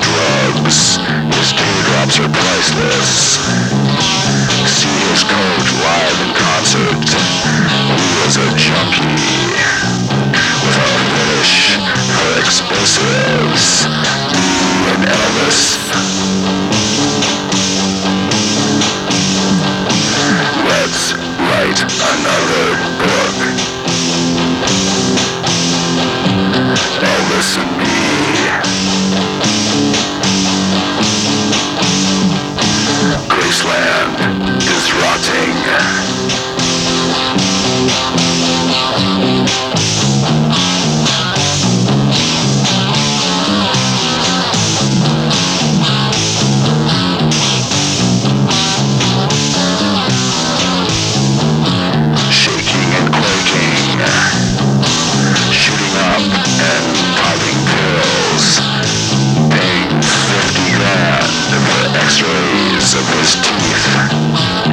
drugs. His teardrops are priceless. See his coat live in concert. He is a junkie with a fetish for explosives. Me and Elvis. Let's write another book. Elvis and me. Graceland is of his teeth.